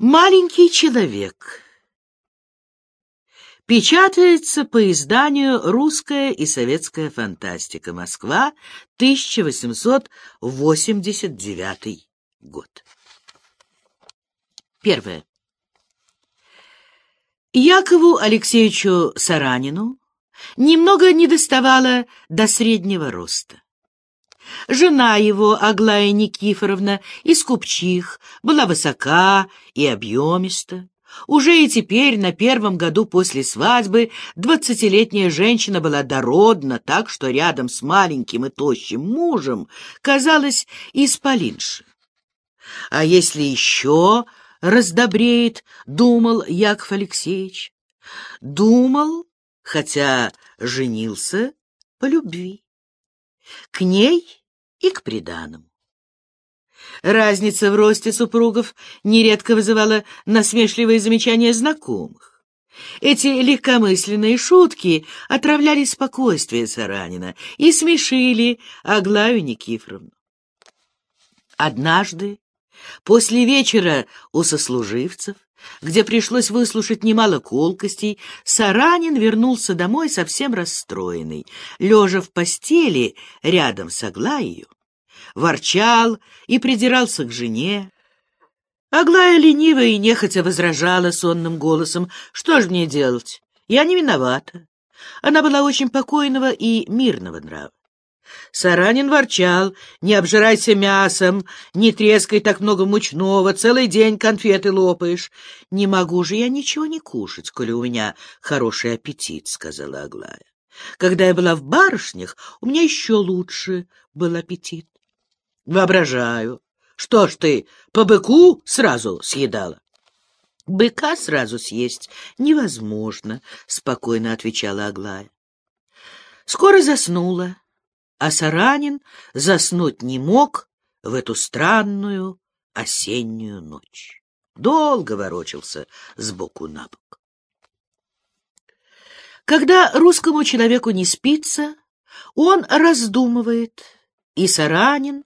Маленький человек печатается по изданию «Русская и советская фантастика. Москва, 1889 год». Первое. Якову Алексеевичу Саранину немного недоставало до среднего роста. Жена его, Аглая Никифоровна, из купчих, была высока и объемиста. Уже и теперь, на первом году после свадьбы, двадцатилетняя женщина была дородна так, что рядом с маленьким и тощим мужем казалась исполинша. А если еще раздобреет, думал Яков Алексеевич, думал, хотя женился по любви. К ней и к приданому. Разница в росте супругов нередко вызывала насмешливые замечания знакомых. Эти легкомысленные шутки отравляли спокойствие Саранина и смешили Аглаю Никифоровну. Однажды, после вечера у сослуживцев, где пришлось выслушать немало колкостей, Саранин вернулся домой совсем расстроенный. Лежа в постели рядом с Аглаей, ворчал и придирался к жене. Аглая лениво и нехотя возражала сонным голосом. «Что ж мне делать? Я не виновата». Она была очень покойного и мирного нрава. Саранин ворчал, не обжирайся мясом, не трескай так много мучного, целый день конфеты лопаешь. Не могу же я ничего не кушать, коли у меня хороший аппетит, — сказала Аглая. Когда я была в барышнях, у меня еще лучше был аппетит. Воображаю. Что ж ты, по быку сразу съедала? Быка сразу съесть невозможно, — спокойно отвечала Аглая. Скоро заснула а Саранин заснуть не мог в эту странную осеннюю ночь. Долго ворочался сбоку на бок. Когда русскому человеку не спится, он раздумывает, и Саранин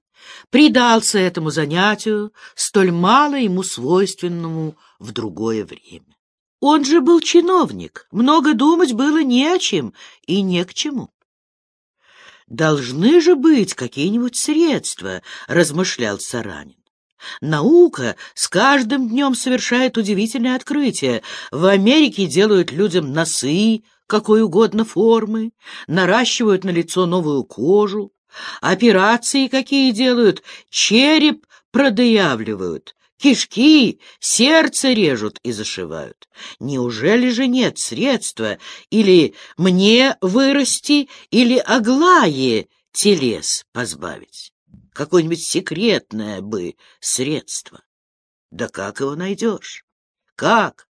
предался этому занятию, столь мало ему свойственному в другое время. Он же был чиновник, много думать было не о чем и не к чему. Должны же быть какие-нибудь средства, размышлял Саранин. Наука с каждым днем совершает удивительное открытие. В Америке делают людям носы какой угодно формы, наращивают на лицо новую кожу, операции какие делают, череп продыявливают, Кишки, сердце режут и зашивают. Неужели же нет средства или мне вырасти, или Аглае телес позбавить? Какое-нибудь секретное бы средство. Да как его найдешь? Как?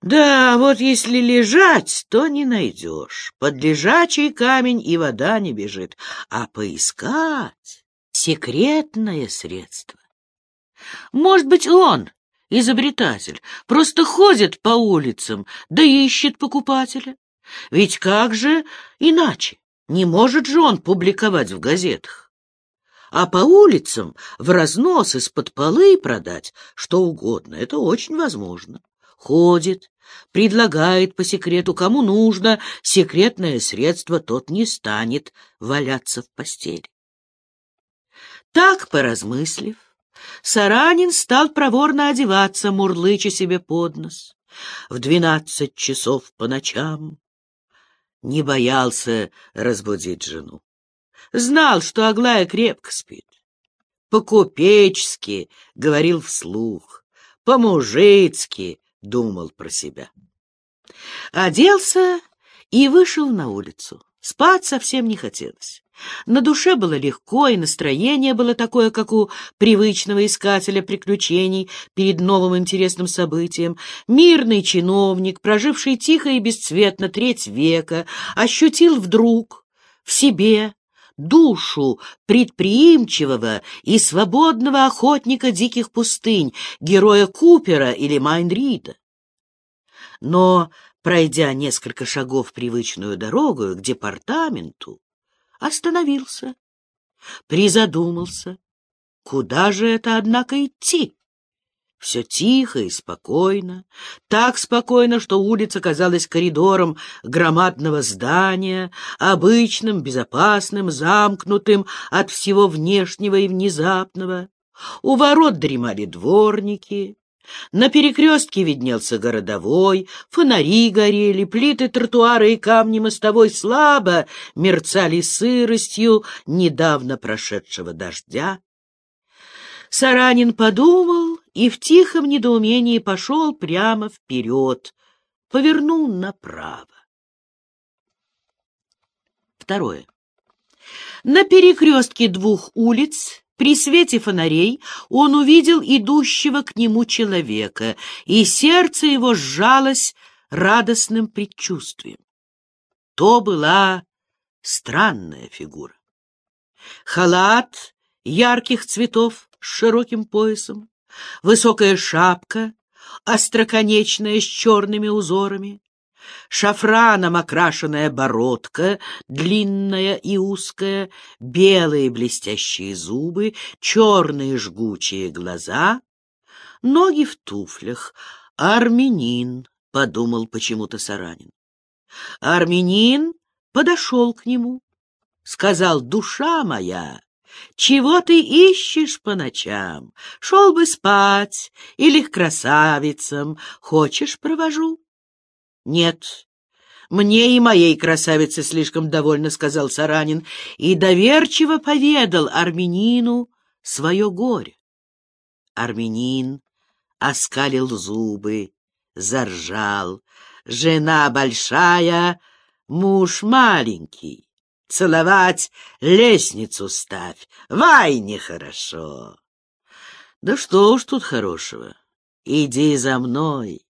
Да, вот если лежать, то не найдешь. Под лежачий камень и вода не бежит. А поискать — секретное средство. Может быть, он, изобретатель, просто ходит по улицам, да ищет покупателя. Ведь как же иначе? Не может же он публиковать в газетах. А по улицам в разнос из-под полы продать что угодно, это очень возможно. Ходит, предлагает по секрету, кому нужно, секретное средство тот не станет валяться в постели. Так, поразмыслив, Саранин стал проворно одеваться, мурлыча себе под нос. В двенадцать часов по ночам не боялся разбудить жену. Знал, что Аглая крепко спит. По-купечески говорил вслух, по-мужицки думал про себя. Оделся и вышел на улицу. Спать совсем не хотелось. На душе было легко, и настроение было такое, как у привычного искателя приключений перед новым интересным событием. Мирный чиновник, проживший тихо и бесцветно треть века, ощутил вдруг в себе душу предприимчивого и свободного охотника диких пустынь, героя Купера или Майнрида. Но, пройдя несколько шагов привычную дорогу к департаменту, остановился, призадумался. Куда же это, однако, идти? Все тихо и спокойно, так спокойно, что улица казалась коридором громадного здания, обычным, безопасным, замкнутым от всего внешнего и внезапного. У ворот дремали дворники, на перекрестке виднелся городовой, фонари горели, плиты тротуара и камни мостовой слабо мерцали сыростью недавно прошедшего дождя. Саранин подумал и в тихом недоумении пошел прямо вперед, повернул направо. Второе. На перекрестке двух улиц при свете фонарей он увидел идущего к нему человека, и сердце его сжалось радостным предчувствием. То была странная фигура. Халат ярких цветов с широким поясом, высокая шапка, остроконечная с черными узорами, шафраном окрашенная бородка, длинная и узкая, белые блестящие зубы, черные жгучие глаза, ноги в туфлях. Армянин, — подумал почему-то Саранин. Армянин подошел к нему, сказал, душа моя, чего ты ищешь по ночам? Шел бы спать или к красавицам. Хочешь, провожу? Нет, мне и моей красавице слишком довольно, — сказал Саранин, и доверчиво поведал армянину свое горе. Армянин оскалил зубы, заржал. Жена большая, муж маленький. Целовать лестницу ставь. Вай, нехорошо. Да что уж тут хорошего. Иди за мной,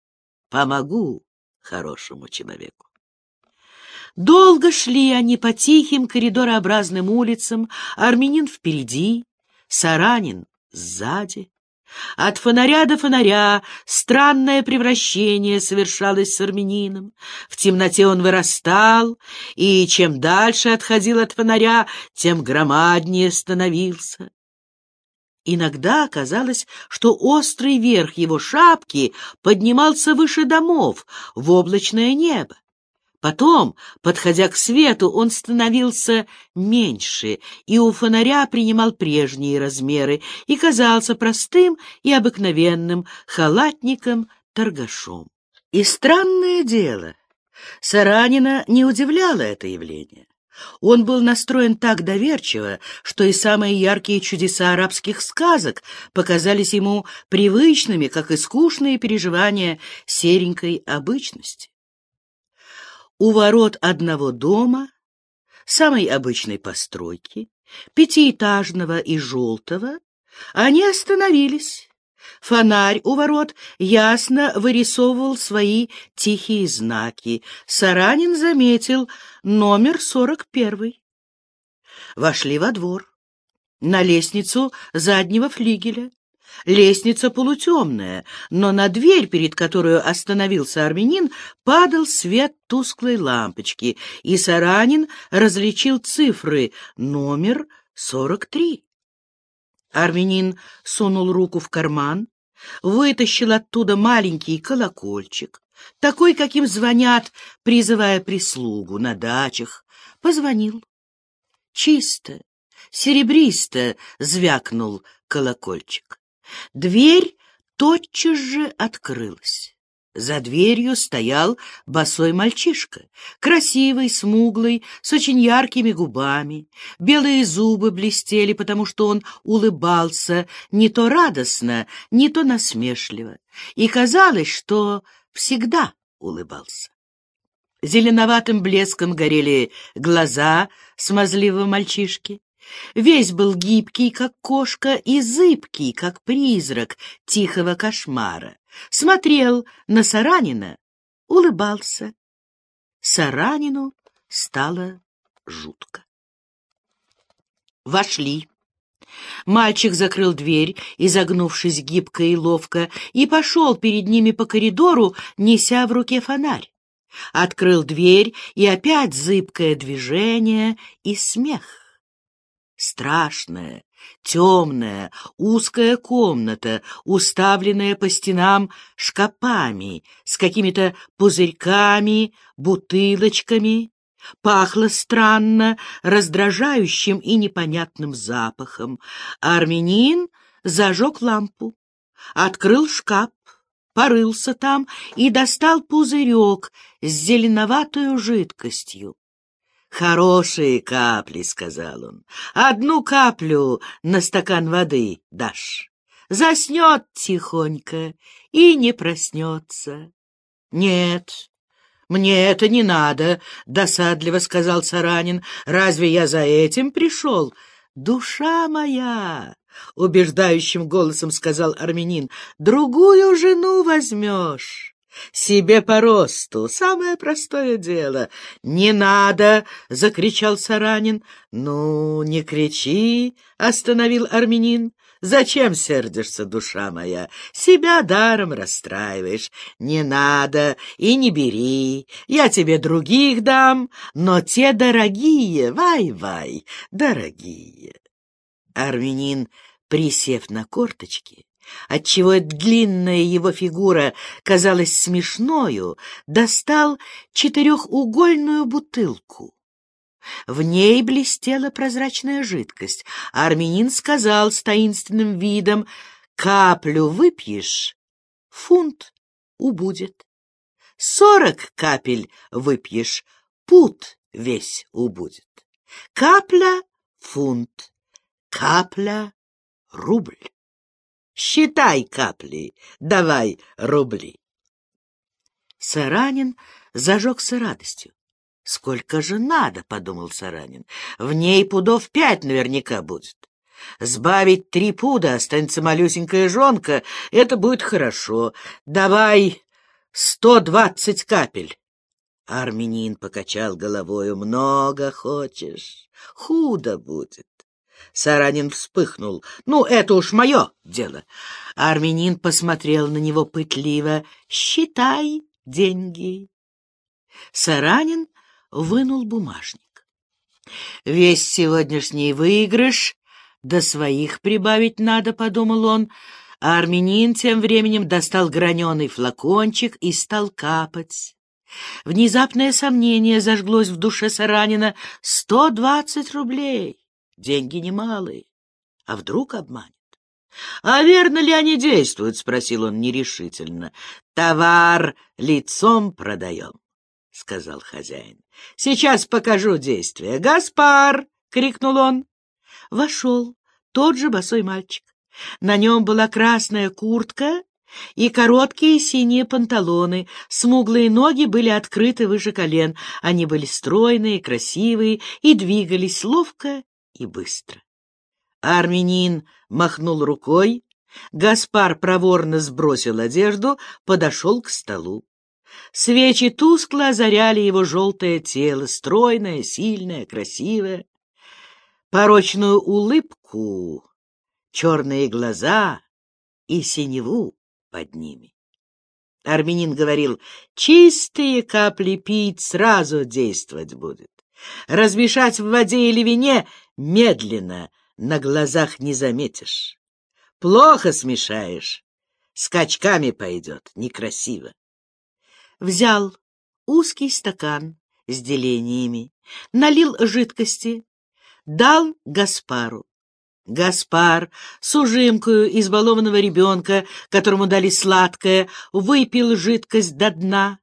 помогу хорошему человеку. Долго шли они по тихим коридорообразным улицам, армянин впереди, саранин сзади. От фонаря до фонаря странное превращение совершалось с армянином. В темноте он вырастал, и чем дальше отходил от фонаря, тем громаднее становился. Иногда казалось, что острый верх его шапки поднимался выше домов, в облачное небо. Потом, подходя к свету, он становился меньше, и у фонаря принимал прежние размеры и казался простым и обыкновенным халатником-торгашом. И странное дело, Саранина не удивляло это явление. Он был настроен так доверчиво, что и самые яркие чудеса арабских сказок показались ему привычными, как и скучные переживания серенькой обычности. У ворот одного дома, самой обычной постройки, пятиэтажного и желтого, они остановились. Фонарь у ворот ясно вырисовывал свои тихие знаки. Саранин заметил номер сорок первый. Вошли во двор, на лестницу заднего флигеля. Лестница полутемная, но на дверь, перед которой остановился армянин, падал свет тусклой лампочки, и Саранин различил цифры номер сорок три. Армянин сунул руку в карман, вытащил оттуда маленький колокольчик, такой, каким звонят, призывая прислугу на дачах, позвонил. Чисто, серебристо звякнул колокольчик. Дверь тотчас же открылась. За дверью стоял босой мальчишка, красивый, смуглый, с очень яркими губами. Белые зубы блестели, потому что он улыбался не то радостно, не то насмешливо, и казалось, что всегда улыбался. Зеленоватым блеском горели глаза смазливого мальчишки. Весь был гибкий, как кошка, и зыбкий, как призрак тихого кошмара. Смотрел на Саранина, улыбался. Саранину стало жутко. Вошли. Мальчик закрыл дверь, изогнувшись гибко и ловко, и пошел перед ними по коридору, неся в руке фонарь. Открыл дверь, и опять зыбкое движение и смех страшное, темная, узкая комната, уставленная по стенам шкапами с какими-то пузырьками, бутылочками. Пахло странно, раздражающим и непонятным запахом. Армянин зажег лампу, открыл шкаф, порылся там и достал пузырек с зеленоватой жидкостью. «Хорошие капли», — сказал он. «Одну каплю на стакан воды дашь. Заснет тихонько и не проснется». «Нет, мне это не надо», — досадливо сказал Саранин. «Разве я за этим пришел?» «Душа моя!» — убеждающим голосом сказал армянин. «Другую жену возьмешь». Себе по росту, самое простое дело. Не надо, закричал Саранин. Ну, не кричи, остановил армянин. Зачем сердишься, душа моя? Себя даром расстраиваешь. Не надо и не бери. Я тебе других дам, но те дорогие, вай-вай, дорогие. Армянин, присев на корточки, отчего длинная его фигура казалась смешною, достал четырехугольную бутылку. В ней блестела прозрачная жидкость, а армянин сказал с таинственным видом, «Каплю выпьешь, фунт убудет. Сорок капель выпьешь, пут весь убудет. Капля — фунт, капля — рубль». Считай капли, давай рубли. Саранин зажегся радостью. «Сколько же надо?» — подумал Саранин. «В ней пудов пять наверняка будет. Сбавить три пуда, останется малюсенькая жонка, это будет хорошо. Давай сто двадцать капель». Армянин покачал головою. «Много хочешь, худо будет. Саранин вспыхнул. «Ну, это уж мое дело!» Армянин посмотрел на него пытливо. «Считай деньги!» Саранин вынул бумажник. «Весь сегодняшний выигрыш до своих прибавить надо», — подумал он. А армянин тем временем достал граненый флакончик и стал капать. Внезапное сомнение зажглось в душе Саранина. «Сто двадцать рублей!» Деньги немалые. А вдруг обманет? — А верно ли они действуют? — спросил он нерешительно. — Товар лицом продаем, — сказал хозяин. — Сейчас покажу действие. — Гаспар! — крикнул он. Вошел тот же босой мальчик. На нем была красная куртка и короткие синие панталоны, смуглые ноги были открыты выше колен, они были стройные, красивые и двигались ловко и быстро. Армянин махнул рукой, Гаспар проворно сбросил одежду, подошел к столу. Свечи тускло озаряли его желтое тело, стройное, сильное, красивое. Порочную улыбку, черные глаза и синеву под ними. Армянин говорил, чистые капли пить сразу действовать будет. Размешать в воде или вине медленно, на глазах не заметишь. Плохо смешаешь, скачками пойдет, некрасиво. Взял узкий стакан с делениями, налил жидкости, дал Гаспару. Гаспар с ужимкою избалованного ребенка, которому дали сладкое, выпил жидкость до дна,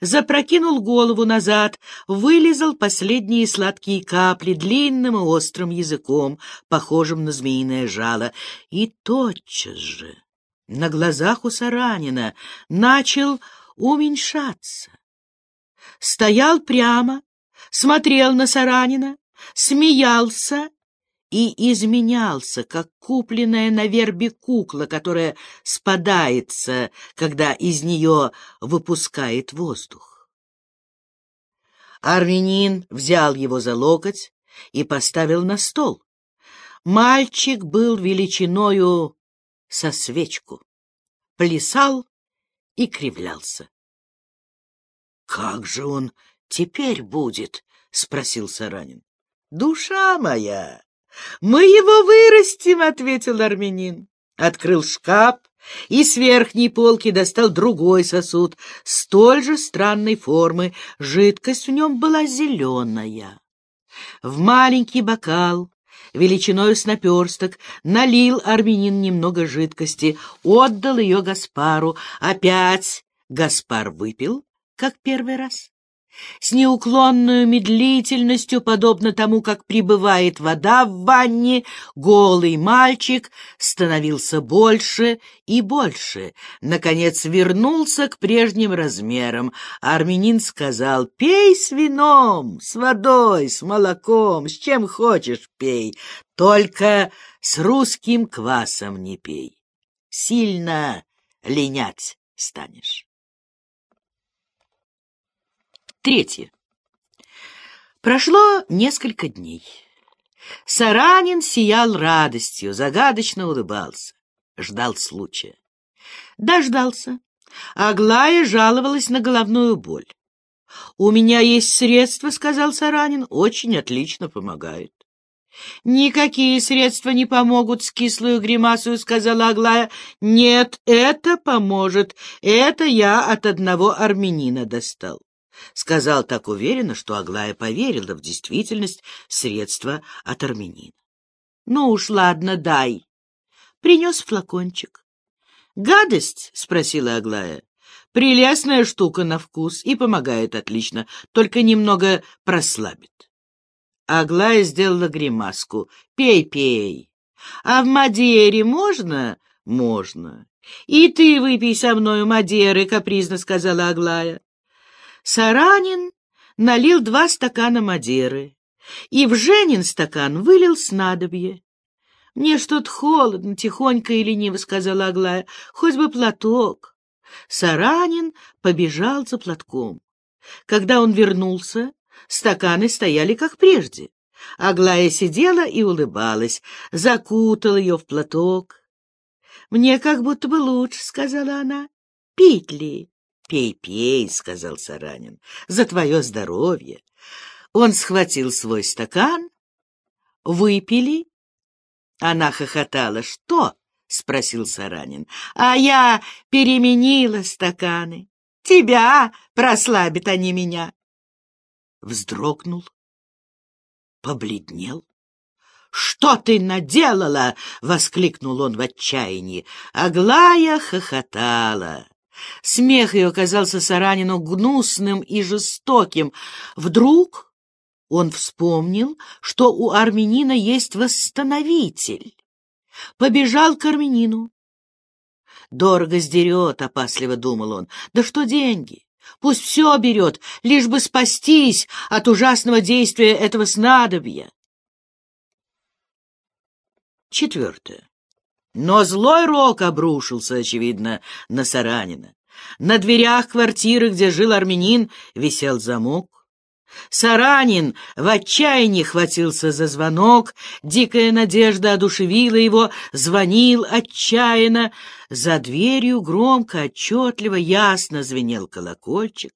запрокинул голову назад, вылизал последние сладкие капли длинным и острым языком, похожим на змеиное жало, и тотчас же на глазах у Саранина начал уменьшаться. Стоял прямо, смотрел на Саранина, смеялся и изменялся, как купленная на вербе кукла, которая спадается, когда из нее выпускает воздух. Армянин взял его за локоть и поставил на стол. Мальчик был величиною со свечку, плясал и кривлялся. — Как же он теперь будет? — спросил Саранин. — Душа моя! «Мы его вырастим», — ответил армянин. Открыл шкаф и с верхней полки достал другой сосуд, столь же странной формы. Жидкость в нем была зеленая. В маленький бокал величиной с наперсток, налил армянин немного жидкости, отдал ее Гаспару. Опять Гаспар выпил, как первый раз с неуклонной медлительностью, подобно тому, как прибывает вода в ванне, голый мальчик становился больше и больше. Наконец вернулся к прежним размерам. Армянин сказал, «Пей с вином, с водой, с молоком, с чем хочешь пей, только с русским квасом не пей. Сильно линять станешь». Третье. Прошло несколько дней. Саранин сиял радостью, загадочно улыбался, ждал случая. Дождался. Аглая жаловалась на головную боль. «У меня есть средства», — сказал Саранин, — «очень отлично помогает». «Никакие средства не помогут с кислую гримасою», — сказала Аглая. «Нет, это поможет. Это я от одного армянина достал». Сказал так уверенно, что Аглая поверила в действительность средства от армянина. — Ну уж, ладно, дай. Принес флакончик. — Гадость? — спросила Аглая. — Прелестная штука на вкус и помогает отлично, только немного прослабит. Аглая сделала гримаску. «Пей, пей. А в Мадере можно?» «Можно. И ты выпей со мною Мадеры», — капризно сказала Аглая. Саранин налил два стакана Мадеры и в Женин стакан вылил снадобье. — Мне что-то холодно, тихонько и лениво, — сказала Аглая, — хоть бы платок. Саранин побежал за платком. Когда он вернулся, стаканы стояли как прежде. Аглая сидела и улыбалась, закутал ее в платок. — Мне как будто бы лучше, — сказала она. — Пить ли? «Пей, пей», — сказал Саранин, — «за твое здоровье». Он схватил свой стакан, выпили. Она хохотала. «Что?» — спросил Саранин. «А я переменила стаканы. Тебя прослабят они меня». Вздрогнул, побледнел. «Что ты наделала?» — воскликнул он в отчаянии. Аглая хохотала. Смех ее казался Саранину гнусным и жестоким. Вдруг он вспомнил, что у армянина есть восстановитель. Побежал к армянину. «Дорого сдерет», — опасливо думал он. «Да что деньги? Пусть все берет, лишь бы спастись от ужасного действия этого снадобья». Четвертое. Но злой рок обрушился, очевидно, на Саранина. На дверях квартиры, где жил армянин, висел замок. Саранин в отчаянии хватился за звонок, дикая надежда одушевила его, звонил отчаянно. За дверью громко, отчетливо, ясно звенел колокольчик.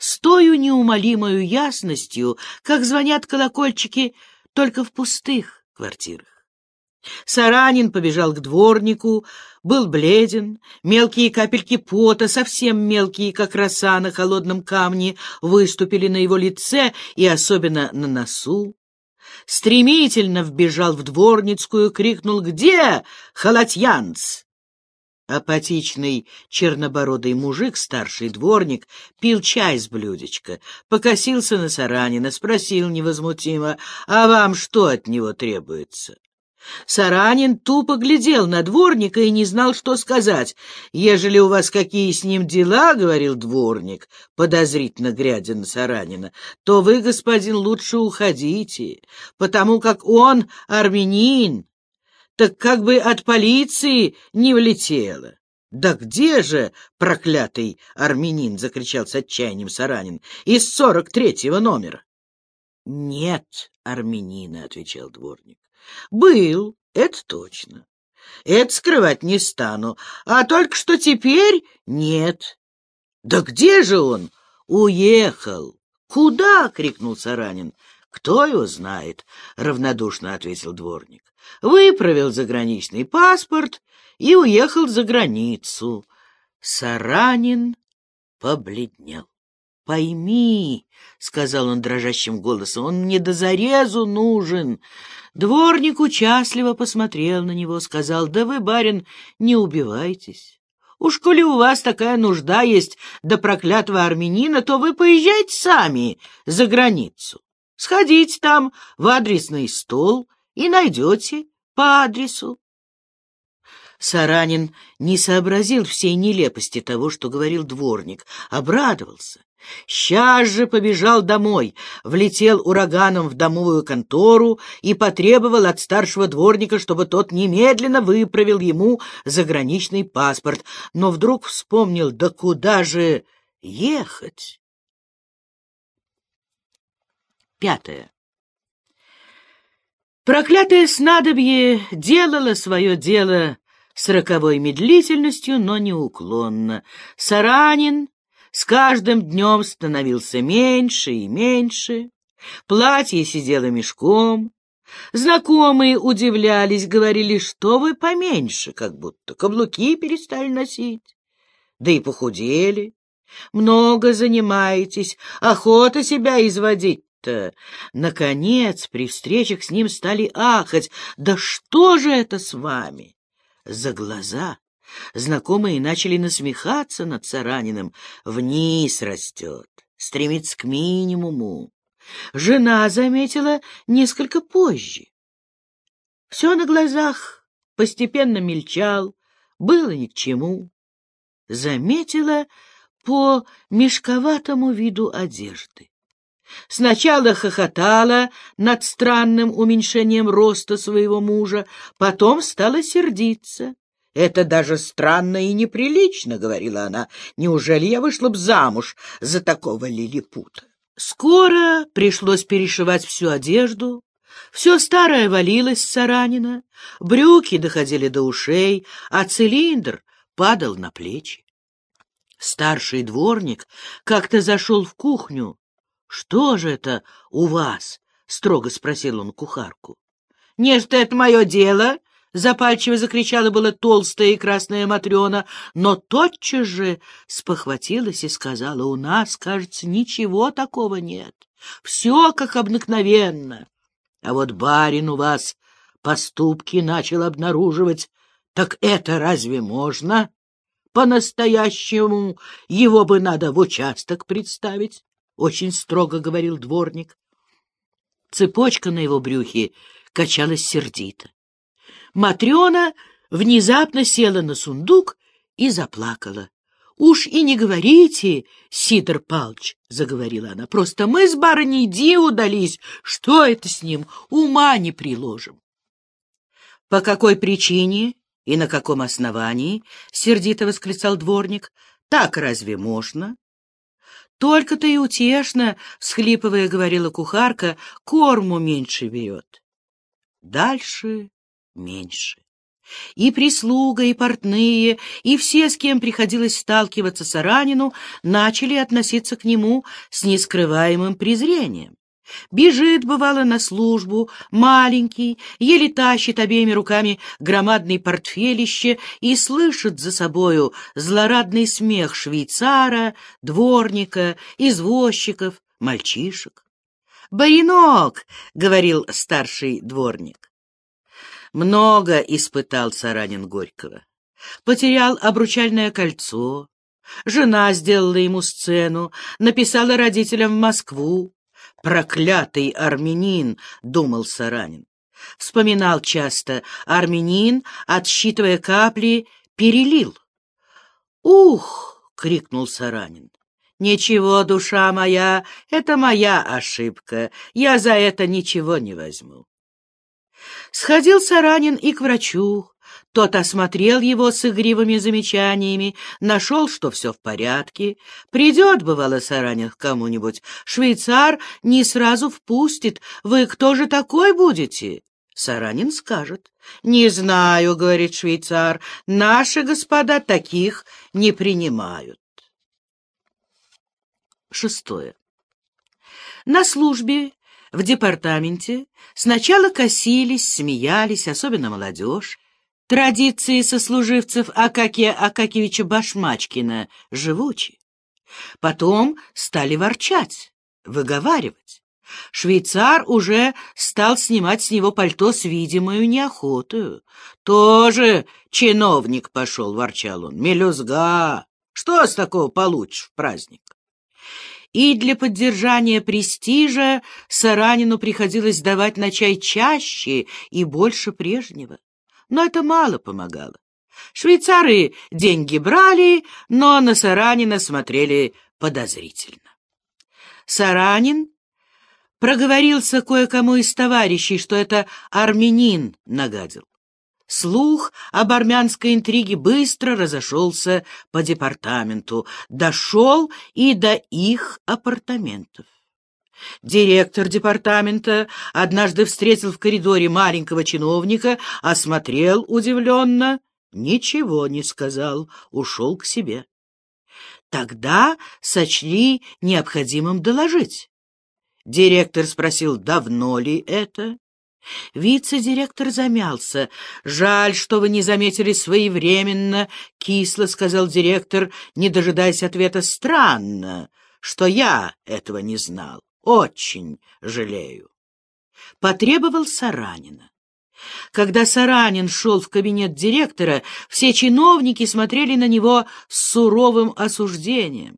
С тою неумолимою ясностью, как звонят колокольчики только в пустых квартирах. Саранин побежал к дворнику, был бледен, мелкие капельки пота, совсем мелкие, как роса на холодном камне, выступили на его лице и особенно на носу. Стремительно вбежал в дворницкую, крикнул «Где халатьянц?» Апатичный чернобородый мужик, старший дворник, пил чай с блюдечка, покосился на Саранина, спросил невозмутимо, «А вам что от него требуется?» Саранин тупо глядел на дворника и не знал, что сказать. «Ежели у вас какие с ним дела, — говорил дворник, подозрительно глядя на Саранина, — то вы, господин, лучше уходите, потому как он армянин, так как бы от полиции не влетело». «Да где же, проклятый армянин!» — закричал с отчаянием Саранин. «Из сорок третьего номера!» «Нет армянина», — отвечал дворник. Был, это точно. Это скрывать не стану. А только что теперь нет. Да где же он? Уехал. Куда? — крикнул Саранин. Кто его знает, — равнодушно ответил дворник. Выправил заграничный паспорт и уехал за границу. Саранин побледнел. — Пойми, — сказал он дрожащим голосом, — он мне до зарезу нужен. Дворник участливо посмотрел на него, сказал, — Да вы, барин, не убивайтесь. Уж коли у вас такая нужда есть до проклятого армянина, то вы поезжайте сами за границу. Сходите там в адресный стол и найдете по адресу. Саранин не сообразил всей нелепости того, что говорил дворник, обрадовался. Сейчас же побежал домой, влетел ураганом в домовую контору и потребовал от старшего дворника, чтобы тот немедленно выправил ему заграничный паспорт, но вдруг вспомнил, да куда же ехать? Пятое. Проклятое снадобье делало свое дело с роковой медлительностью, но неуклонно. Саранин с каждым днем становился меньше и меньше. Платье сидело мешком. Знакомые удивлялись, говорили, что вы поменьше, как будто каблуки перестали носить. Да и похудели. Много занимаетесь, охота себя изводить-то. Наконец, при встречах с ним стали ахать. Да что же это с вами? За глаза Знакомые начали насмехаться над Сараниным. Вниз растет, стремится к минимуму. Жена заметила несколько позже. Все на глазах постепенно мельчал, было ни к чему. Заметила по мешковатому виду одежды. Сначала хохотала над странным уменьшением роста своего мужа, потом стала сердиться. «Это даже странно и неприлично», — говорила она. «Неужели я вышла б замуж за такого лилипута?» Скоро пришлось перешивать всю одежду. Все старое валилось с Саранина, брюки доходили до ушей, а цилиндр падал на плечи. Старший дворник как-то зашел в кухню. «Что же это у вас?» — строго спросил он кухарку. «Не, что это мое дело», Запальчиво закричала была толстая и красная Матрена, но тотчас же спохватилась и сказала, «У нас, кажется, ничего такого нет. Все как обыкновенно. А вот барин у вас поступки начал обнаруживать. Так это разве можно? По-настоящему его бы надо в участок представить», — очень строго говорил дворник. Цепочка на его брюхе качалась сердито. Матрена внезапно села на сундук и заплакала. — Уж и не говорите, Сидор Палч, — заговорила она, — просто мы с барыней Ди удались. Что это с ним? Ума не приложим. — По какой причине и на каком основании? — сердито восклицал дворник. — Так разве можно? — Только-то и утешно, — всхлипывая, говорила кухарка, — корму меньше берет. Дальше меньше. И прислуга, и портные, и все, с кем приходилось сталкиваться с Аранину, начали относиться к нему с нескрываемым презрением. Бежит, бывало, на службу, маленький, еле тащит обеими руками громадный портфелище и слышит за собою злорадный смех швейцара, дворника, извозчиков, мальчишек. «Баринок!» — говорил старший дворник. Много испытал Саранин Горького. Потерял обручальное кольцо. Жена сделала ему сцену, написала родителям в Москву. «Проклятый армянин!» — думал Саранин. Вспоминал часто. Армянин, отсчитывая капли, перелил. «Ух!» — крикнул Саранин. «Ничего, душа моя, это моя ошибка. Я за это ничего не возьму». Сходил Саранин и к врачу. Тот осмотрел его с игривыми замечаниями, нашел, что все в порядке. Придет, бывало, Саранин к кому-нибудь. Швейцар не сразу впустит. Вы кто же такой будете? Саранин скажет. «Не знаю», — говорит швейцар, — «наши господа таких не принимают». Шестое. На службе В департаменте сначала косились, смеялись, особенно молодежь. Традиции сослуживцев Акакия Акакевича Башмачкина живучи. Потом стали ворчать, выговаривать. Швейцар уже стал снимать с него пальто с видимою неохотою. «Тоже чиновник пошел», — ворчал он, — «мелюзга! Что с такого получишь в праздник?» И для поддержания престижа Саранину приходилось давать на чай чаще и больше прежнего. Но это мало помогало. Швейцары деньги брали, но на Саранина смотрели подозрительно. Саранин проговорился кое-кому из товарищей, что это армянин нагадил. Слух об армянской интриге быстро разошелся по департаменту, дошел и до их апартаментов. Директор департамента однажды встретил в коридоре маленького чиновника, осмотрел удивленно, ничего не сказал, ушел к себе. Тогда сочли необходимым доложить. Директор спросил, давно ли это? Вице-директор замялся. «Жаль, что вы не заметили своевременно», — кисло сказал директор, не дожидаясь ответа. «Странно, что я этого не знал. Очень жалею». Потребовал Саранина. Когда Саранин шел в кабинет директора, все чиновники смотрели на него с суровым осуждением.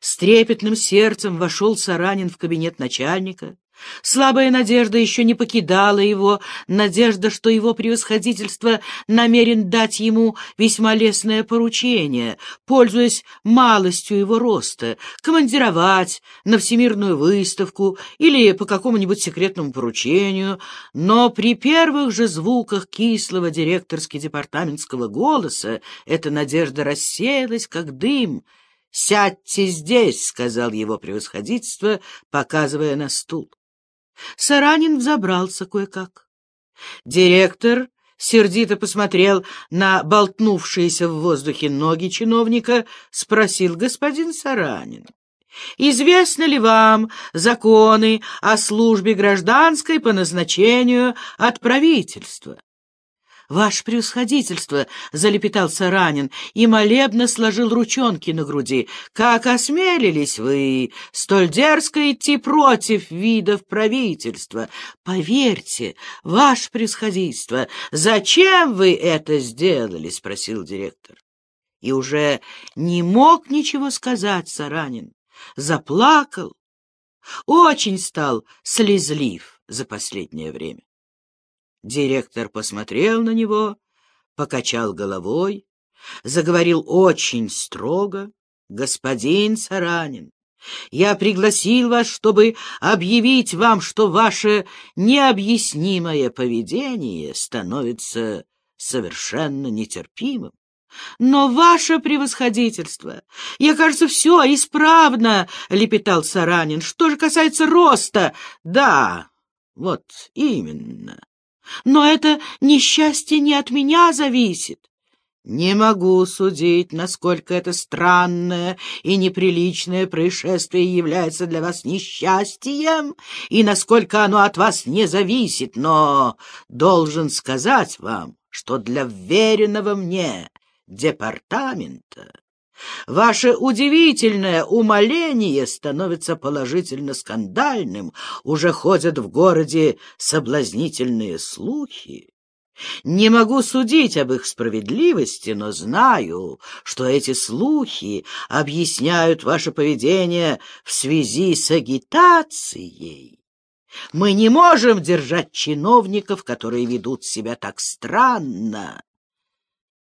С трепетным сердцем вошел Саранин в кабинет начальника. Слабая надежда еще не покидала его, надежда, что его превосходительство намерен дать ему весьма лестное поручение, пользуясь малостью его роста, командировать на всемирную выставку или по какому-нибудь секретному поручению, но при первых же звуках кислого директорски-департаментского голоса эта надежда рассеялась, как дым. «Сядьте здесь», — сказал его превосходительство, показывая на стул. Саранин взобрался кое-как. Директор сердито посмотрел на болтнувшиеся в воздухе ноги чиновника, спросил господин Саранин. «Известны ли вам законы о службе гражданской по назначению от правительства?» «Ваше превосходительство!» — залепетал Саранин и молебно сложил ручонки на груди. «Как осмелились вы столь дерзко идти против видов правительства? Поверьте, ваше превосходительство, зачем вы это сделали?» — спросил директор. И уже не мог ничего сказать Саранин. Заплакал. Очень стал слезлив за последнее время. Директор посмотрел на него, покачал головой, заговорил очень строго. «Господин Саранин, я пригласил вас, чтобы объявить вам, что ваше необъяснимое поведение становится совершенно нетерпимым. «Но ваше превосходительство! Я, кажется, все исправно!» — лепетал Саранин. «Что же касается роста...» «Да, вот именно. Но это несчастье не от меня зависит. Не могу судить, насколько это странное и неприличное происшествие является для вас несчастьем, и насколько оно от вас не зависит, но должен сказать вам, что для вверенного мне департамента Ваше удивительное умоление становится положительно скандальным, уже ходят в городе соблазнительные слухи. Не могу судить об их справедливости, но знаю, что эти слухи объясняют ваше поведение в связи с агитацией. Мы не можем держать чиновников, которые ведут себя так странно.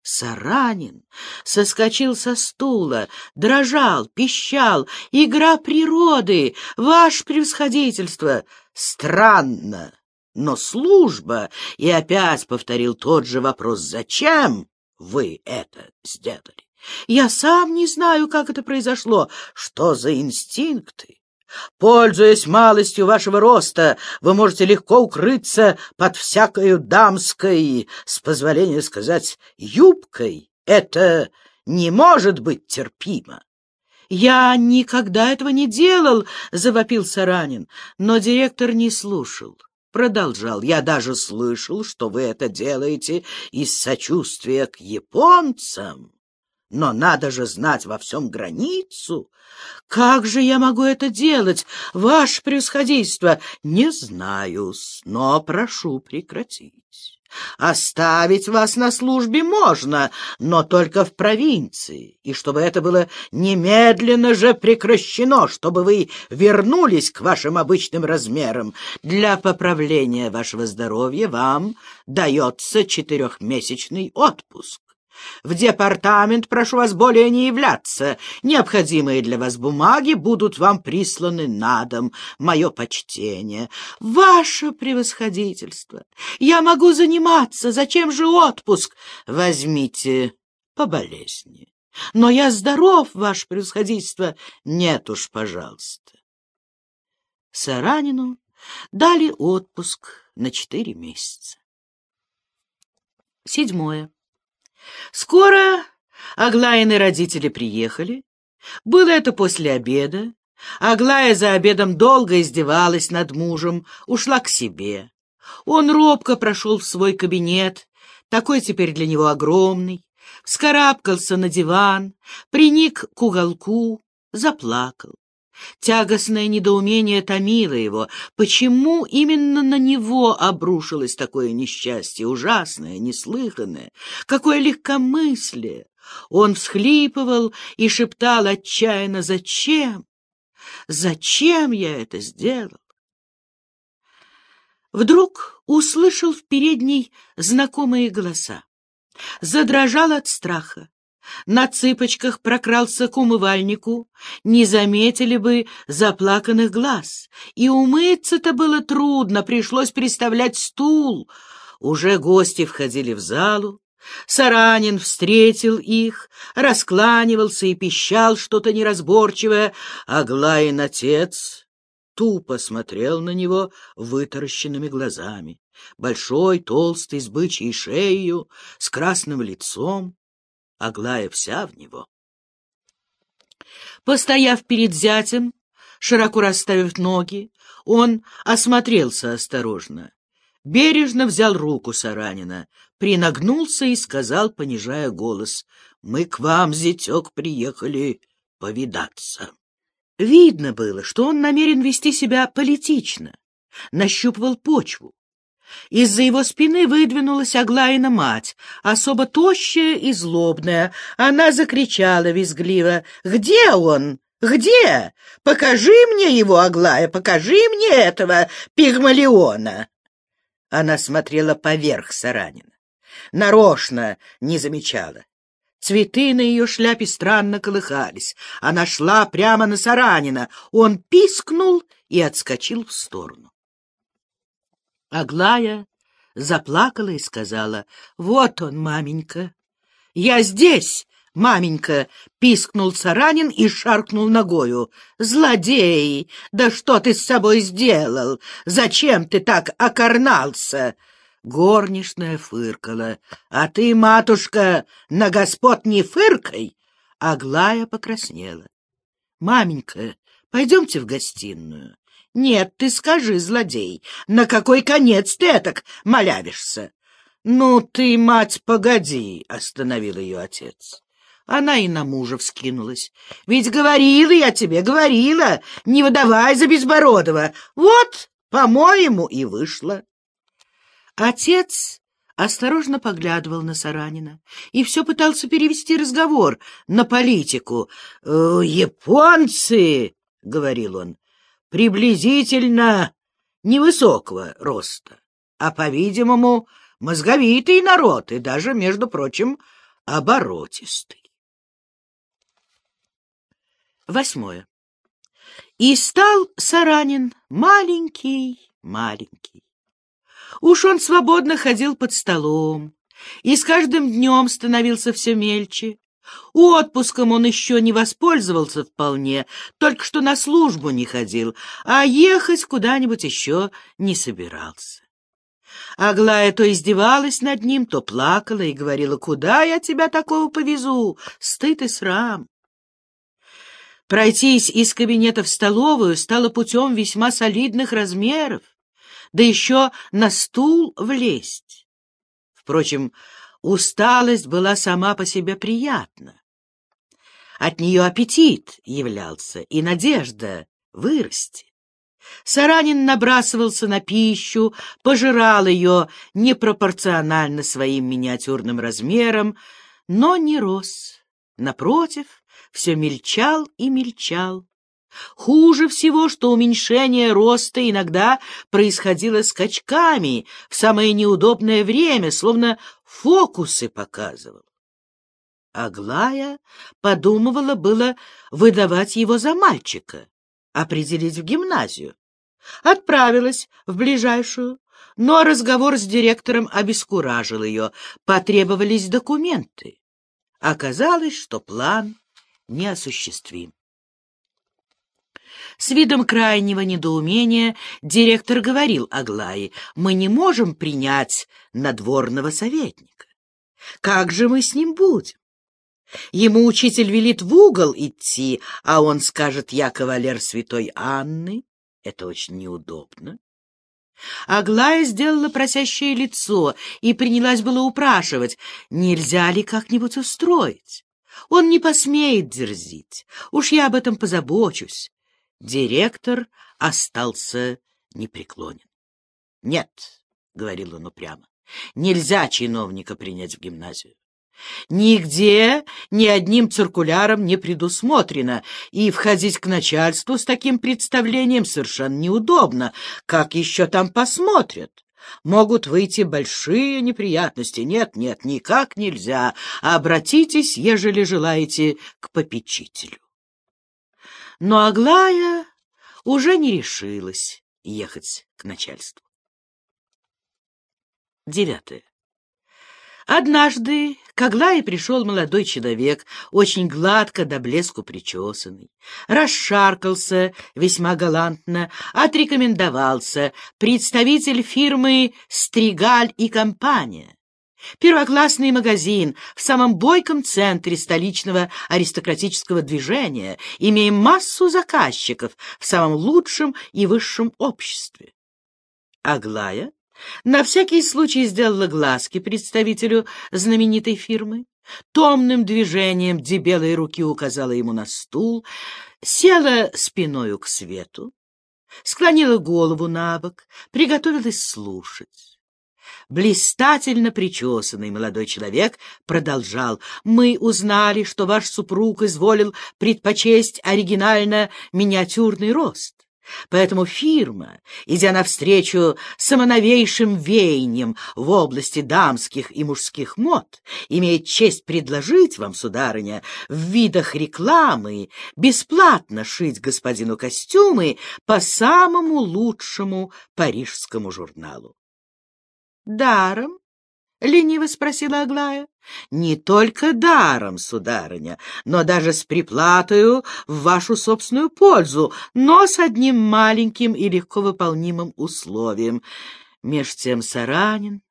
Саранин соскочил со стула, дрожал, пищал. «Игра природы! Ваше превосходительство! Странно, но служба!» И опять повторил тот же вопрос. «Зачем вы это сделали?» «Я сам не знаю, как это произошло. Что за инстинкты?» Пользуясь малостью вашего роста, вы можете легко укрыться под всякою дамской, с позволения сказать, юбкой. Это не может быть терпимо. «Я никогда этого не делал!» — завопил Саранин. Но директор не слушал. Продолжал. «Я даже слышал, что вы это делаете из сочувствия к японцам. Но надо же знать во всем границу. Как же я могу это делать, ваше превосходительство? Не знаю, но прошу прекратить. Оставить вас на службе можно, но только в провинции, и чтобы это было немедленно же прекращено, чтобы вы вернулись к вашим обычным размерам. Для поправления вашего здоровья вам дается четырехмесячный отпуск. В департамент прошу вас более не являться. Необходимые для вас бумаги будут вам присланы на дом. Мое почтение. Ваше превосходительство. Я могу заниматься. Зачем же отпуск? Возьмите по болезни. Но я здоров, ваше превосходительство. Нет уж, пожалуйста. Саранину дали отпуск на четыре месяца. Седьмое. Скоро Аглаины родители приехали. Было это после обеда. Аглая за обедом долго издевалась над мужем, ушла к себе. Он робко прошел в свой кабинет, такой теперь для него огромный, вскарабкался на диван, приник к уголку, заплакал. Тягостное недоумение томило его. Почему именно на него обрушилось такое несчастье, ужасное, неслыханное? Какое легкомыслие! Он всхлипывал и шептал отчаянно «Зачем? Зачем я это сделал?» Вдруг услышал в передней знакомые голоса. Задрожал от страха на цыпочках прокрался к умывальнику, не заметили бы заплаканных глаз. И умыться-то было трудно, пришлось переставлять стул. Уже гости входили в залу. Саранин встретил их, раскланивался и пищал что-то неразборчивое, а Глаин отец тупо смотрел на него вытаращенными глазами. Большой, толстый, с бычьей шеей, с красным лицом. Аглая вся в него. Постояв перед зятем, широко расставив ноги, он осмотрелся осторожно. Бережно взял руку Саранина, принагнулся и сказал, понижая голос, «Мы к вам, зятек, приехали повидаться». Видно было, что он намерен вести себя политично, нащупывал почву. Из-за его спины выдвинулась Аглаина мать, особо тощая и злобная. Она закричала визгливо. «Где он? Где? Покажи мне его, Аглая, покажи мне этого пигмалиона!» Она смотрела поверх Саранина. Нарочно не замечала. Цветы на ее шляпе странно колыхались. Она шла прямо на Саранина. Он пискнул и отскочил в сторону. Аглая заплакала и сказала, «Вот он, маменька!» «Я здесь!» «Маменька!» — пискнул Саранин и шаркнул ногою. «Злодей! Да что ты с собой сделал? Зачем ты так окорнался?» Горничная фыркала. «А ты, матушка, на господ не фыркой!» Аглая покраснела. «Маменька, пойдемте в гостиную. Нет, ты скажи, злодей, на какой конец ты так малявишься? Ну ты, мать, погоди, — остановил ее отец. Она и на мужа вскинулась. Ведь говорила я тебе, говорила, не выдавай за Безбородова. Вот, по-моему, и вышло. Отец осторожно поглядывал на Саранина и все пытался перевести разговор на политику. «Э, «Японцы!» — говорил он приблизительно невысокого роста, а, по-видимому, мозговитый народ и даже, между прочим, оборотистый. Восьмое. И стал Саранин маленький-маленький. Уж он свободно ходил под столом, и с каждым днем становился все мельче, Отпуском он еще не воспользовался вполне, только что на службу не ходил, а ехать куда-нибудь еще не собирался. Аглая то издевалась над ним, то плакала и говорила, «Куда я тебя такого повезу? Стыд и срам!» Пройтись из кабинета в столовую стало путем весьма солидных размеров, да еще на стул влезть. Впрочем, усталость была сама по себе приятна. От нее аппетит являлся и надежда вырасти. Саранин набрасывался на пищу, пожирал ее непропорционально своим миниатюрным размерам, но не рос. Напротив, все мельчал и мельчал. Хуже всего, что уменьшение роста иногда происходило скачками в самое неудобное время, словно фокусы показывал. Аглая подумывала было выдавать его за мальчика, определить в гимназию. Отправилась в ближайшую, но разговор с директором обескуражил ее, потребовались документы. Оказалось, что план неосуществим. С видом крайнего недоумения директор говорил Аглае, «Мы не можем принять надворного советника. Как же мы с ним будем? Ему учитель велит в угол идти, а он скажет, я кавалер святой Анны. Это очень неудобно. Аглая сделала просящее лицо и принялась было упрашивать, нельзя ли как-нибудь устроить. Он не посмеет дерзить, уж я об этом позабочусь. Директор остался непреклонен. — Нет, — говорил он упрямо, — нельзя чиновника принять в гимназию. Нигде ни одним циркуляром не предусмотрено, и входить к начальству с таким представлением совершенно неудобно. Как еще там посмотрят? Могут выйти большие неприятности. Нет, нет, никак нельзя. Обратитесь, ежели желаете, к попечителю. Но Аглая уже не решилась ехать к начальству. Девятое. Однажды к Аглае пришел молодой человек, очень гладко до блеску причесанный. Расшаркался весьма галантно, отрекомендовался представитель фирмы «Стригаль и компания». Первоклассный магазин в самом бойком центре столичного аристократического движения, имея массу заказчиков в самом лучшем и высшем обществе. Аглая на всякий случай сделала глазки представителю знаменитой фирмы, томным движением дебелой руки указала ему на стул, села спиною к свету, склонила голову на бок, приготовилась слушать. Блистательно причесанный молодой человек продолжал. «Мы узнали, что ваш супруг изволил предпочесть оригинально-миниатюрный рост. Поэтому фирма, идя навстречу самоновейшим веяниям в области дамских и мужских мод, имеет честь предложить вам, сударыня, в видах рекламы бесплатно шить господину костюмы по самому лучшему парижскому журналу. Даром? — лениво спросила Аглая. — Не только даром, сударыня, но даже с приплатою в вашу собственную пользу, но с одним маленьким и легко выполнимым условием. Меж тем Саранин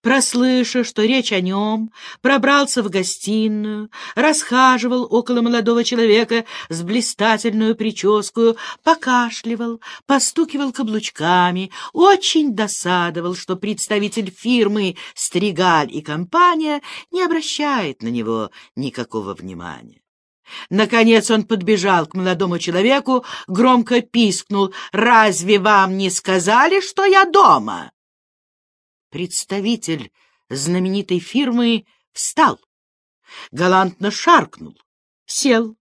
Прослыша, что речь о нем, пробрался в гостиную, расхаживал около молодого человека с блистательную прическу, покашливал, постукивал каблучками, очень досадовал, что представитель фирмы «Стригаль и компания» не обращает на него никакого внимания. Наконец он подбежал к молодому человеку, громко пискнул «Разве вам не сказали, что я дома?» Представитель знаменитой фирмы встал, галантно шаркнул, сел,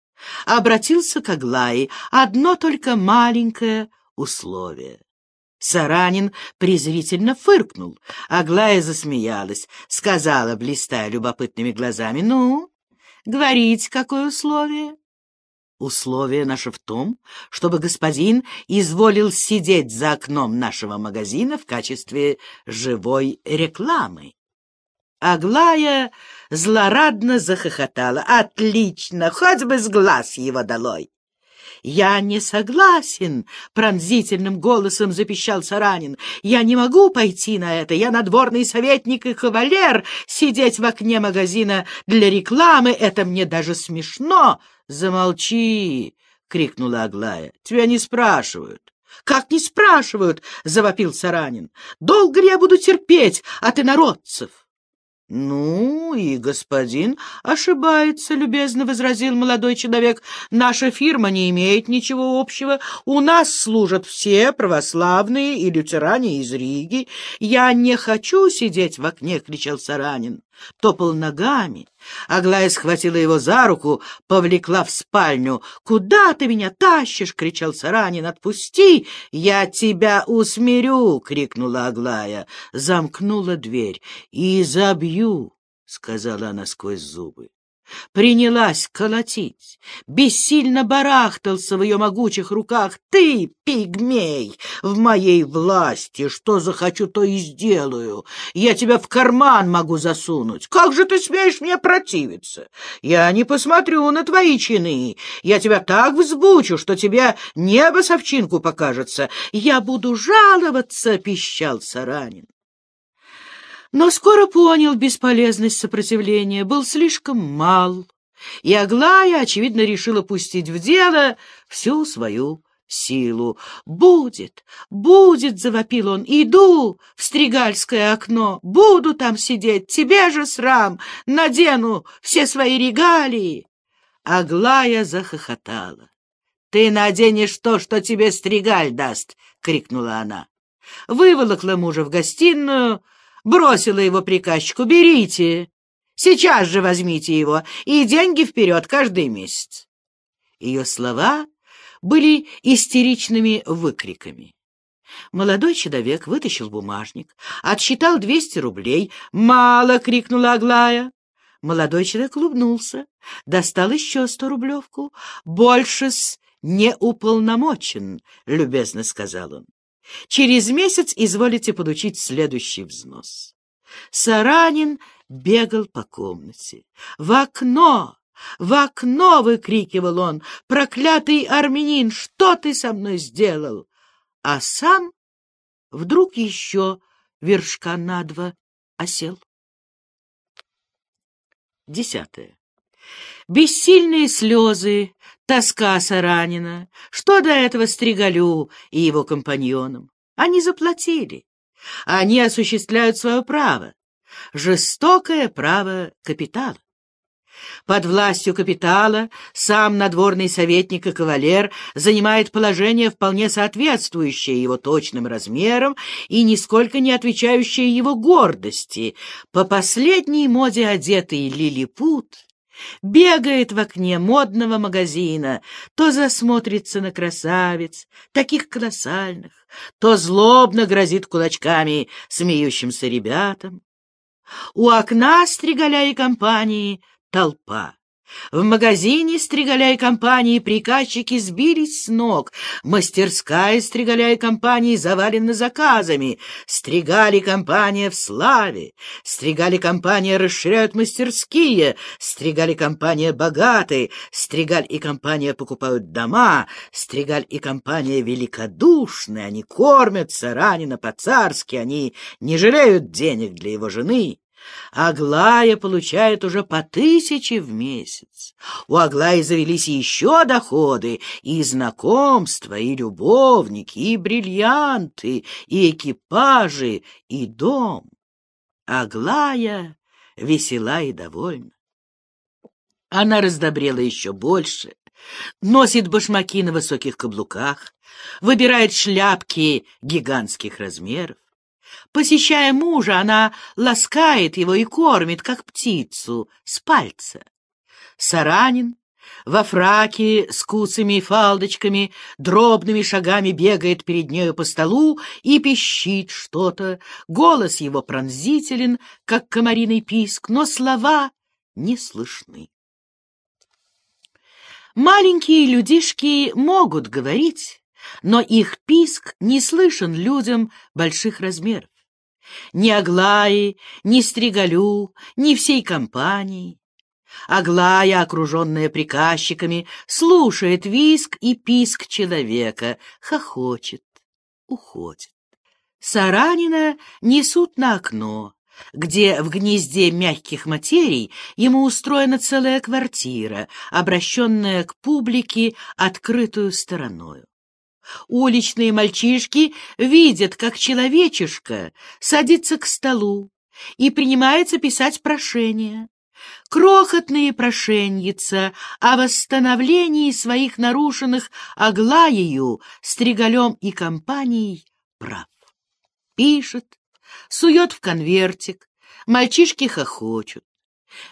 обратился к Аглае. Одно только маленькое условие. Саранин презрительно фыркнул. Аглая засмеялась, сказала, блистая любопытными глазами, «Ну, говорить, какое условие?» Условие наше в том, чтобы господин изволил сидеть за окном нашего магазина в качестве живой рекламы. Аглая злорадно захохотала. «Отлично! Хоть бы с глаз его долой!» «Я не согласен!» — пронзительным голосом запищал Саранин. «Я не могу пойти на это. Я надворный советник и кавалер. Сидеть в окне магазина для рекламы — это мне даже смешно!» «Замолчи!» — крикнула Аглая. — Тебя не спрашивают. — Как не спрашивают? — завопил Саранин. — Долго ли я буду терпеть от инородцев? — Ну, и господин ошибается, — любезно возразил молодой человек. — Наша фирма не имеет ничего общего. У нас служат все православные и лютеране из Риги. — Я не хочу сидеть в окне, — кричал Саранин топал ногами. Аглая схватила его за руку, повлекла в спальню. «Куда ты меня тащишь?» — кричал Саранин. «Отпусти! Я тебя усмирю!» — крикнула Аглая. Замкнула дверь. «И забью!» — сказала она сквозь зубы принялась колотить. Бессильно барахтался в ее могучих руках. «Ты, пигмей, в моей власти! Что захочу, то и сделаю. Я тебя в карман могу засунуть. Как же ты смеешь мне противиться? Я не посмотрю на твои чины. Я тебя так взбучу, что тебе небо совчинку покажется. Я буду жаловаться!» — пищал Саранин но скоро понял бесполезность сопротивления, был слишком мал, и Аглая, очевидно, решила пустить в дело всю свою силу. «Будет, будет!» — завопил он. «Иду в Стригальское окно, буду там сидеть, тебе же срам, надену все свои регалии!» Аглая захохотала. «Ты наденешь то, что тебе Стригаль даст!» — крикнула она. Выволокла мужа в гостиную, бросила его приказчику. «Берите! Сейчас же возьмите его, и деньги вперед каждый месяц!» Ее слова были истеричными выкриками. Молодой человек вытащил бумажник, отсчитал двести рублей. «Мало!» — крикнула Аглая. Молодой человек улыбнулся, достал еще сто рублевку. «Больше-с не уполномочен», — любезно сказал он. Через месяц изволите получить следующий взнос. Саранин бегал по комнате. «В окно! В окно!» — выкрикивал он. «Проклятый армянин, что ты со мной сделал?» А сам вдруг еще вершка на два осел. Десятое. Бессильные слезы, тоска Саранина. Что до этого Стригалю и его компаньонам? Они заплатили. Они осуществляют свое право. Жестокое право капитала. Под властью капитала сам надворный советник и кавалер занимает положение, вполне соответствующее его точным размерам и нисколько не отвечающее его гордости. По последней моде одетый лилипут бегает в окне модного магазина, то засмотрится на красавиц, таких колоссальных, то злобно грозит кулачками смеющимся ребятам. У окна Стригаля и компании толпа. В магазине Стригаля и компании приказчики сбились с ног. Мастерская Стригаля и компании завалена заказами. Стригали компания в славе. Стригали компания расширяют мастерские. Стригали компания богатые. Стригаль и компания покупают дома. Стригаль и компания великодушны. Они кормятся ранено по-царски. Они не жалеют денег для его жены. Аглая получает уже по тысяче в месяц. У Аглаи завелись еще доходы, и знакомства, и любовники, и бриллианты, и экипажи, и дом. Аглая весела и довольна. Она раздобрела еще больше, носит башмаки на высоких каблуках, выбирает шляпки гигантских размеров. Посещая мужа, она ласкает его и кормит, как птицу, с пальца. Саранин во фраке с куцами и фалдочками дробными шагами бегает перед нею по столу и пищит что-то. Голос его пронзителен, как комариный писк, но слова не слышны. Маленькие людишки могут говорить, но их писк не слышен людям больших размеров. Ни Аглаи, ни Стригалю, ни всей компании. Аглая, окруженная приказчиками, слушает виск и писк человека, хохочет, уходит. Саранина несут на окно. где в гнезде мягких материй ему устроена целая квартира, обращенная к публике открытую стороною. Уличные мальчишки видят, как человечишка садится к столу и принимается писать прошения. Крохотные прошеньица о восстановлении своих нарушенных Аглаею, Стригалем и компанией прав. Пишет, сует в конвертик, мальчишки хохочут.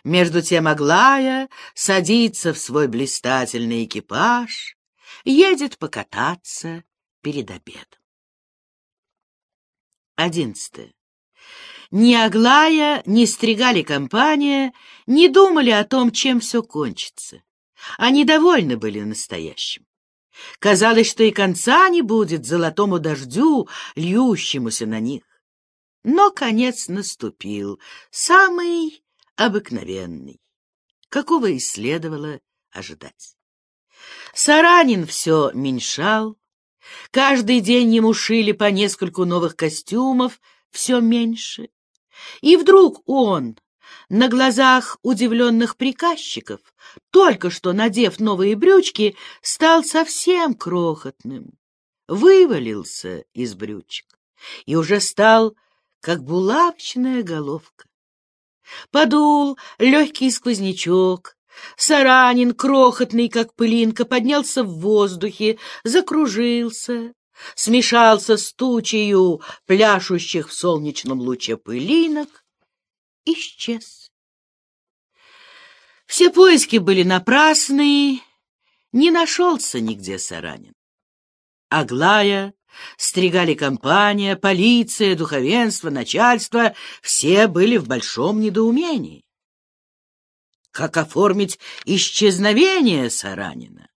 Между тем Аглая садится в свой блистательный экипаж, едет покататься перед обедом. Одиннадцатое. Ни Аглая, ни Стригали компания не думали о том, чем все кончится. Они довольны были настоящим. Казалось, что и конца не будет золотому дождю, льющемуся на них. Но конец наступил, самый обыкновенный, какого и следовало ожидать. Саранин все меньшал, каждый день ему шили по нескольку новых костюмов, все меньше. И вдруг он, на глазах удивленных приказчиков, только что надев новые брючки, стал совсем крохотным, вывалился из брючек и уже стал как булавочная головка. Подул легкий сквознячок, Саранин, крохотный, как пылинка, поднялся в воздухе, закружился, смешался с тучею пляшущих в солнечном луче пылинок, исчез. Все поиски были напрасные, не нашелся нигде Саранин. Аглая Стригали компания, полиция, духовенство, начальство — все были в большом недоумении. Как оформить исчезновение Саранина?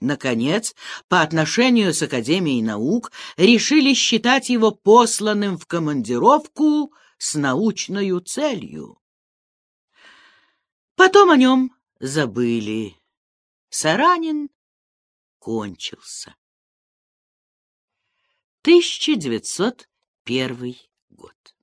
Наконец, по отношению с Академией наук решили считать его посланным в командировку с научной целью. Потом о нем забыли. Саранин кончился. 1901 год.